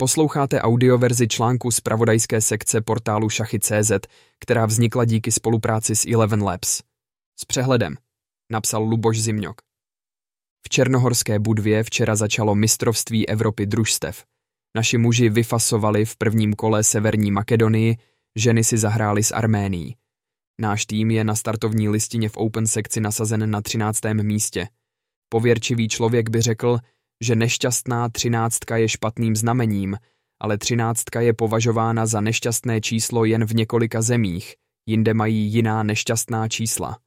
Posloucháte audioverzi článku z pravodajské sekce portálu Šachy.cz, která vznikla díky spolupráci s Eleven Labs. S přehledem. Napsal Luboš Zimňok. V Černohorské Budvě včera začalo mistrovství Evropy družstev. Naši muži vyfasovali v prvním kole Severní Makedonii, ženy si zahrály s Arménií. Náš tým je na startovní listině v Open sekci nasazen na 13. místě. Pověrčivý člověk by řekl, že nešťastná třináctka je špatným znamením, ale třináctka je považována za nešťastné číslo jen v několika zemích, jinde mají jiná nešťastná čísla.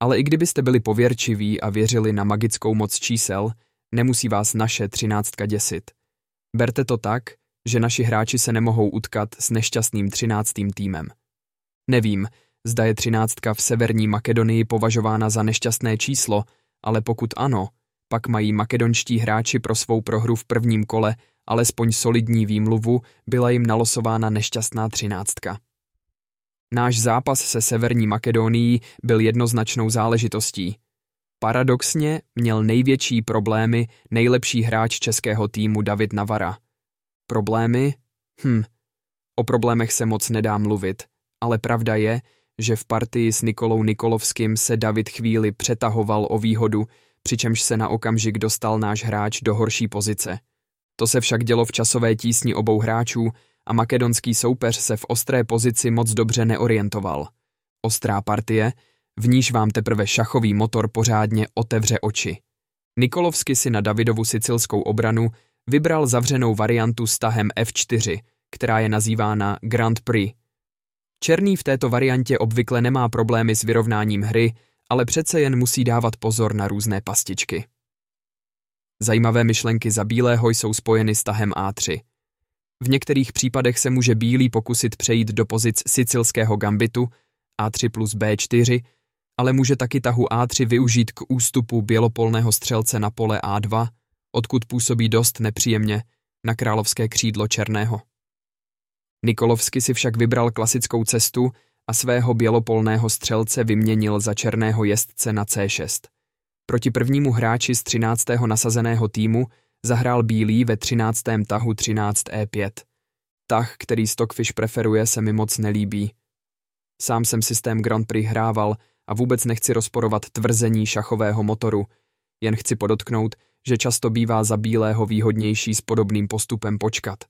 Ale i kdybyste byli pověrčiví a věřili na magickou moc čísel, nemusí vás naše třináctka děsit. Berte to tak, že naši hráči se nemohou utkat s nešťastným třináctým týmem. Nevím, zda je třináctka v Severní Makedonii považována za nešťastné číslo, ale pokud ano, pak mají makedonští hráči pro svou prohru v prvním kole alespoň solidní výmluvu, byla jim nalosována nešťastná třináctka. Náš zápas se Severní Makedonií byl jednoznačnou záležitostí. Paradoxně měl největší problémy nejlepší hráč českého týmu David Navara. Problémy? Hm, o problémech se moc nedá mluvit, ale pravda je, že v partii s Nikolou Nikolovským se David chvíli přetahoval o výhodu, přičemž se na okamžik dostal náš hráč do horší pozice. To se však dělo v časové tísni obou hráčů a makedonský soupeř se v ostré pozici moc dobře neorientoval. Ostrá partie, v níž vám teprve šachový motor pořádně otevře oči. Nikolovsky si na Davidovu sicilskou obranu vybral zavřenou variantu s tahem F4, která je nazývána Grand Prix. Černý v této variantě obvykle nemá problémy s vyrovnáním hry, ale přece jen musí dávat pozor na různé pastičky. Zajímavé myšlenky za bílého jsou spojeny s tahem A3. V některých případech se může bílý pokusit přejít do pozic sicilského gambitu A3 plus B4, ale může taky tahu A3 využít k ústupu bělopolného střelce na pole A2, odkud působí dost nepříjemně na královské křídlo černého. Nikolovsky si však vybral klasickou cestu a svého bělopolného střelce vyměnil za černého jezdce na C6. Proti prvnímu hráči z 13. nasazeného týmu zahrál bílý ve 13. tahu 13 E5. Tah, který Stockfish preferuje, se mi moc nelíbí. Sám jsem systém Grand Prix hrával a vůbec nechci rozporovat tvrzení šachového motoru, jen chci podotknout, že často bývá za bílého výhodnější s podobným postupem počkat.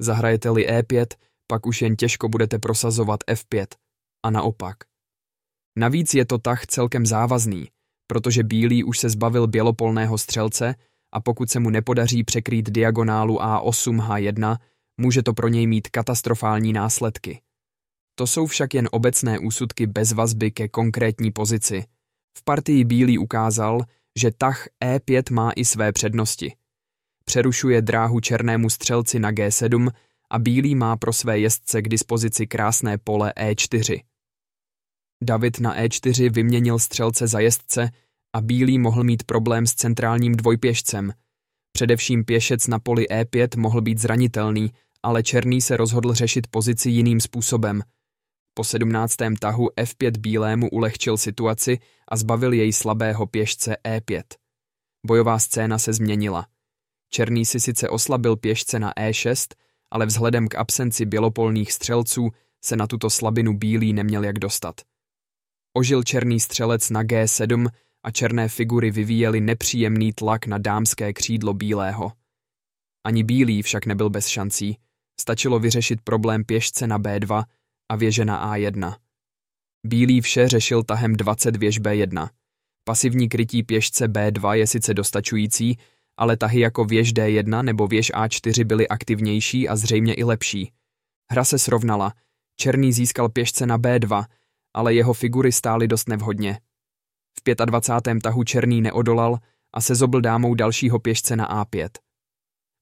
Zahrajete-li E5, pak už jen těžko budete prosazovat F5 a naopak. Navíc je to tah celkem závazný, protože bílý už se zbavil bělopolného střelce a pokud se mu nepodaří překrýt diagonálu A8H1, může to pro něj mít katastrofální následky. To jsou však jen obecné úsudky bez vazby ke konkrétní pozici. V partii bílý ukázal, že tah E5 má i své přednosti. Přerušuje dráhu černému střelci na G7 a bílý má pro své jezdce k dispozici krásné pole E4. David na E4 vyměnil střelce za jezdce a bílý mohl mít problém s centrálním dvojpěšcem. Především pěšec na poli E5 mohl být zranitelný, ale černý se rozhodl řešit pozici jiným způsobem. Po sedmnáctém tahu F5 bílému ulehčil situaci a zbavil jej slabého pěšce E5. Bojová scéna se změnila. Černý si sice oslabil pěšce na E6, ale vzhledem k absenci bělopolných střelců se na tuto slabinu bílý neměl jak dostat. Ožil černý střelec na G7 a černé figury vyvíjely nepříjemný tlak na dámské křídlo bílého. Ani bílý však nebyl bez šancí. Stačilo vyřešit problém pěšce na B2 a věže na A1. Bílý vše řešil tahem 20 věž B1. Pasivní krytí pěšce B2 je sice dostačující, ale tahy jako věž D1 nebo věž A4 byly aktivnější a zřejmě i lepší. Hra se srovnala. Černý získal pěšce na B2, ale jeho figury stály dost nevhodně. V 25. tahu Černý neodolal a se zobl dámou dalšího pěšce na A5.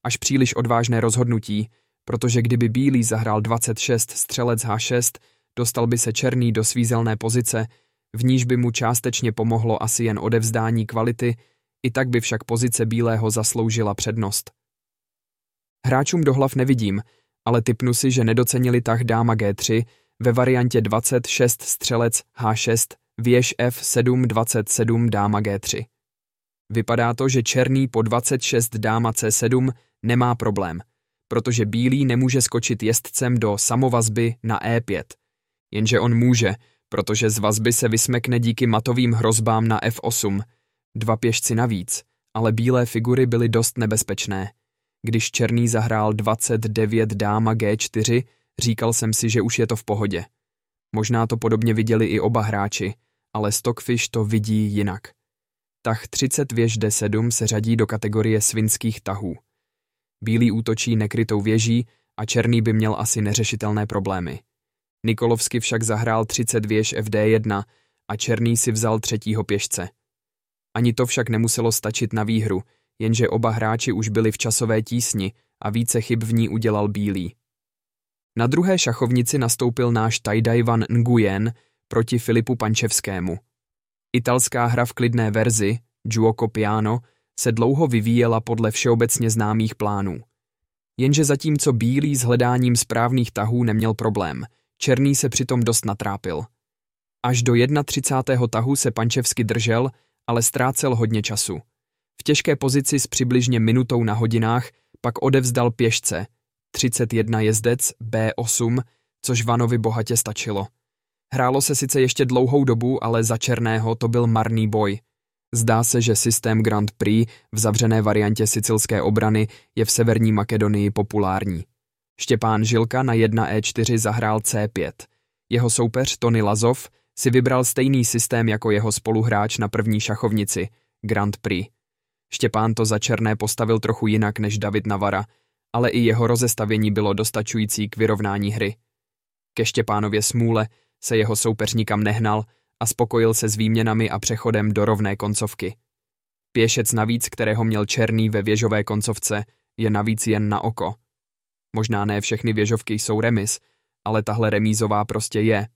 Až příliš odvážné rozhodnutí, protože kdyby Bílý zahrál 26 střelec H6, dostal by se Černý do svízelné pozice, v níž by mu částečně pomohlo asi jen odevzdání kvality, i tak by však pozice Bílého zasloužila přednost. Hráčům do hlav nevidím, ale typnu si, že nedocenili tah dáma G3 ve variantě 26 střelec H6 věž F7 27 dáma G3. Vypadá to, že černý po 26 dáma C7 nemá problém, protože bílý nemůže skočit jezdcem do samovazby na E5. Jenže on může, protože z vazby se vysmekne díky matovým hrozbám na F8. Dva pěšci navíc, ale bílé figury byly dost nebezpečné. Když černý zahrál 29 dáma G4, říkal jsem si, že už je to v pohodě. Možná to podobně viděli i oba hráči, ale Stockfish to vidí jinak. Tah 30 věž D7 se řadí do kategorie svinských tahů. Bílý útočí nekrytou věží a černý by měl asi neřešitelné problémy. Nikolovsky však zahrál 30 věž FD1 a černý si vzal třetího pěšce. Ani to však nemuselo stačit na výhru, jenže oba hráči už byli v časové tísni a více chyb v ní udělal bílý. Na druhé šachovnici nastoupil náš Tajdaj Van Nguyen proti Filipu Pančevskému. Italská hra v klidné verzi, Giuoco Piano, se dlouho vyvíjela podle všeobecně známých plánů. Jenže zatímco bílý s hledáním správných tahů neměl problém, černý se přitom dost natrápil. Až do 31. tahu se Pančevsky držel, ale ztrácel hodně času. V těžké pozici s přibližně minutou na hodinách pak odevzdal pěšce, 31 jezdec B8, což Vanovi bohatě stačilo. Hrálo se sice ještě dlouhou dobu, ale za černého to byl marný boj. Zdá se, že systém Grand Prix v zavřené variantě sicilské obrany je v severní Makedonii populární. Štěpán Žilka na 1E4 zahrál C5. Jeho soupeř Tony Lazov si vybral stejný systém jako jeho spoluhráč na první šachovnici, Grand Prix. Štěpán to za černé postavil trochu jinak než David Navara, ale i jeho rozestavění bylo dostačující k vyrovnání hry. Ke Štěpánově smůle se jeho soupeř nikam nehnal a spokojil se s výměnami a přechodem do rovné koncovky. Pěšec navíc, kterého měl černý ve věžové koncovce, je navíc jen na oko. Možná ne všechny věžovky jsou remis, ale tahle remízová prostě je.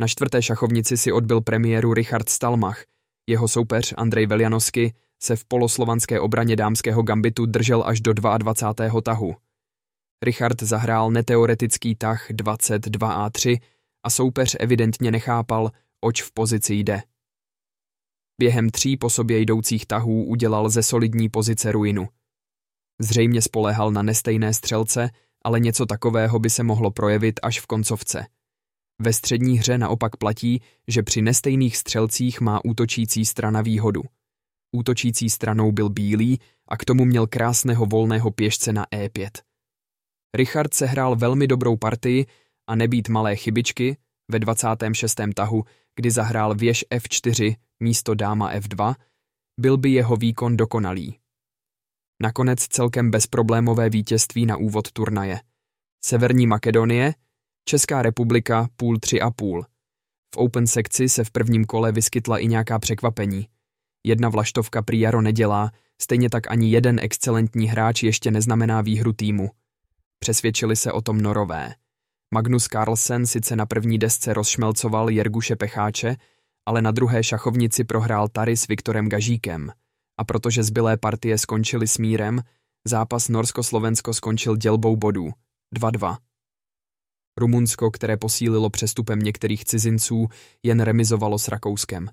Na čtvrté šachovnici si odbil premiéru Richard Stalmach. Jeho soupeř Andrej Veljanovsky se v poloslovanské obraně dámského gambitu držel až do 22. tahu. Richard zahrál neteoretický tah 22a3 a soupeř evidentně nechápal, oč v pozici jde. Během tří po sobě jdoucích tahů udělal ze solidní pozice ruinu. Zřejmě spoléhal na nestejné střelce, ale něco takového by se mohlo projevit až v koncovce. Ve střední hře naopak platí, že při nestejných střelcích má útočící strana výhodu. Útočící stranou byl bílý a k tomu měl krásného volného pěšce na E5. Richard sehrál velmi dobrou partii a nebýt malé chybičky, ve 26. tahu, kdy zahrál věž F4 místo dáma F2, byl by jeho výkon dokonalý. Nakonec celkem bezproblémové vítězství na úvod turnaje. Severní Makedonie, Česká republika půl tři a půl. V Open sekci se v prvním kole vyskytla i nějaká překvapení. Jedna vlaštovka prý Jaro nedělá, stejně tak ani jeden excelentní hráč ještě neznamená výhru týmu. Přesvědčili se o tom norové. Magnus Carlsen sice na první desce rozšmelcoval Jerguše Pecháče, ale na druhé šachovnici prohrál Tary s Viktorem Gažíkem. A protože zbylé partie skončily smírem, zápas Norsko-Slovensko skončil dělbou bodů 2-2. Rumunsko, které posílilo přestupem některých cizinců, jen remizovalo s Rakouskem.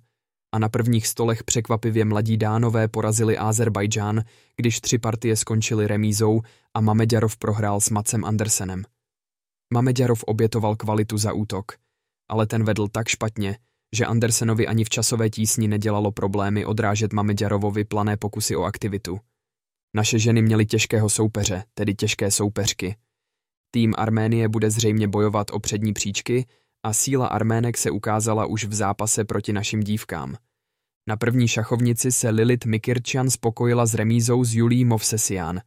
A na prvních stolech překvapivě mladí dánové porazili Azerbajdžán, když tři partie skončily remízou a Mameďarov prohrál s Macem Andersenem. Mameďarov obětoval kvalitu za útok, ale ten vedl tak špatně, že Andersenovi ani v časové tísni nedělalo problémy odrážet Mameďarovovi plané pokusy o aktivitu. Naše ženy měly těžkého soupeře, tedy těžké soupeřky. Tým Arménie bude zřejmě bojovat o přední příčky a síla Armének se ukázala už v zápase proti našim dívkám. Na první šachovnici se Lilith Mikirčan spokojila s remízou s Julí Movsesian.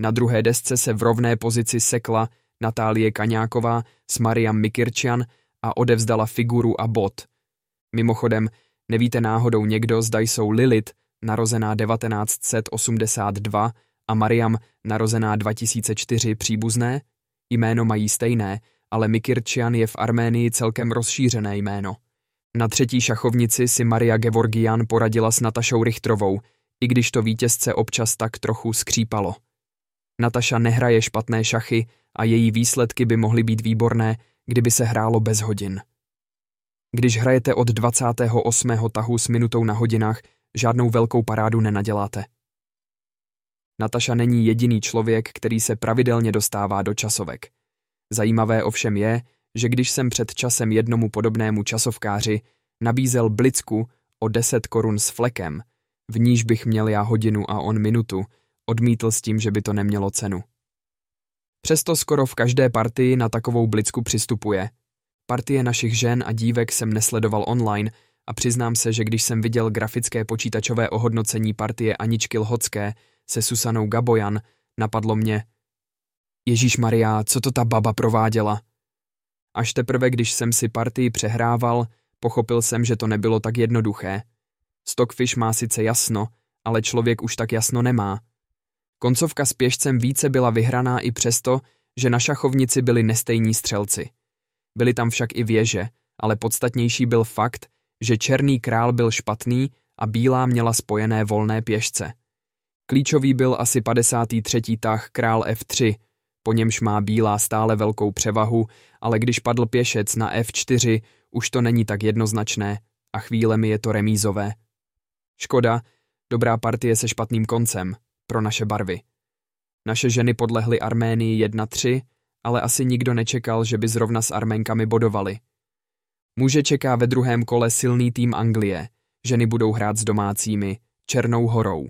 Na druhé desce se v rovné pozici sekla Natálie Kaňáková s Mariam Mikirčan a odevzdala figuru a bod. Mimochodem, nevíte náhodou někdo, zda jsou Lilith, narozená 1982, a Mariam, narozená 2004, příbuzné? Jméno mají stejné, ale Mikirčian je v Arménii celkem rozšířené jméno. Na třetí šachovnici si Maria Gevorgian poradila s Natašou Richtrovou, i když to vítězce občas tak trochu skřípalo. Nataša nehraje špatné šachy a její výsledky by mohly být výborné, kdyby se hrálo bez hodin. Když hrajete od 28. tahu s minutou na hodinách, žádnou velkou parádu nenaděláte. Nataša není jediný člověk, který se pravidelně dostává do časovek. Zajímavé ovšem je, že když jsem před časem jednomu podobnému časovkáři nabízel blicku o 10 korun s flekem, v níž bych měl já hodinu a on minutu, odmítl s tím, že by to nemělo cenu. Přesto skoro v každé partii na takovou blicku přistupuje. Partie našich žen a dívek jsem nesledoval online a přiznám se, že když jsem viděl grafické počítačové ohodnocení partie Aničky Lhocké se Susanou Gabojan, napadlo mě Ježíš Maria, co to ta baba prováděla? Až teprve, když jsem si partii přehrával, pochopil jsem, že to nebylo tak jednoduché. Stockfish má sice jasno, ale člověk už tak jasno nemá. Koncovka s pěšcem více byla vyhraná i přesto, že na šachovnici byli nestejní střelci. Byly tam však i věže, ale podstatnější byl fakt, že černý král byl špatný a bílá měla spojené volné pěšce. Klíčový byl asi 53. tah král F3, po němž má bílá stále velkou převahu, ale když padl pěšec na F4, už to není tak jednoznačné a chvílemi je to remízové. Škoda, dobrá partie se špatným koncem, pro naše barvy. Naše ženy podlehly Arménii 1-3, ale asi nikdo nečekal, že by zrovna s Arménkami bodovali. Muže čeká ve druhém kole silný tým Anglie, ženy budou hrát s domácími, Černou horou.